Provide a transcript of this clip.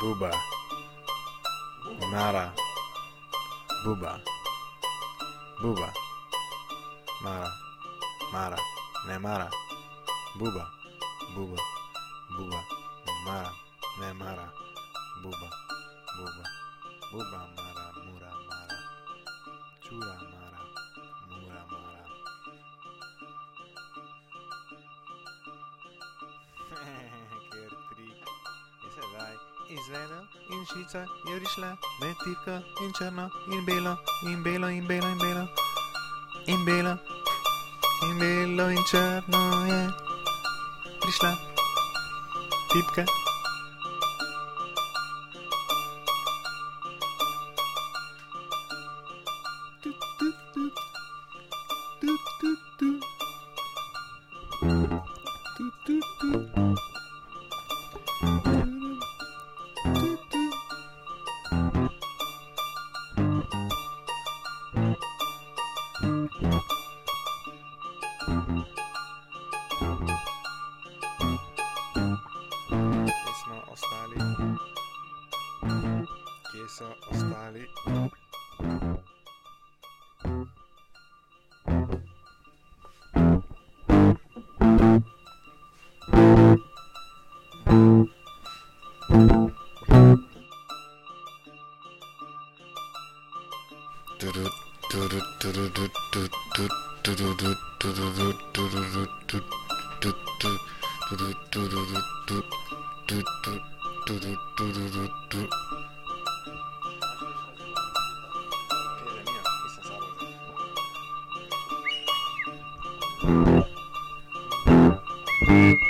Buba. Mara. Buba. Buba. Mara. Mara. Ne Mara. Buba. Buba. Buba. Mara. Ne Mara. Buba. Buba. Buba Mara. Mura Mara. Čura Mara. Mura Mara. Sedaj izvedel in šica je prišla med tipko in črno in belo in belo in belo in belo in belo in belo in črno je prišla tipka. さ2人ドゥルドゥルドゥルドゥドゥドゥドゥドゥドゥドゥドゥドゥドゥドゥドゥドゥドゥドゥドゥドゥドゥ Thank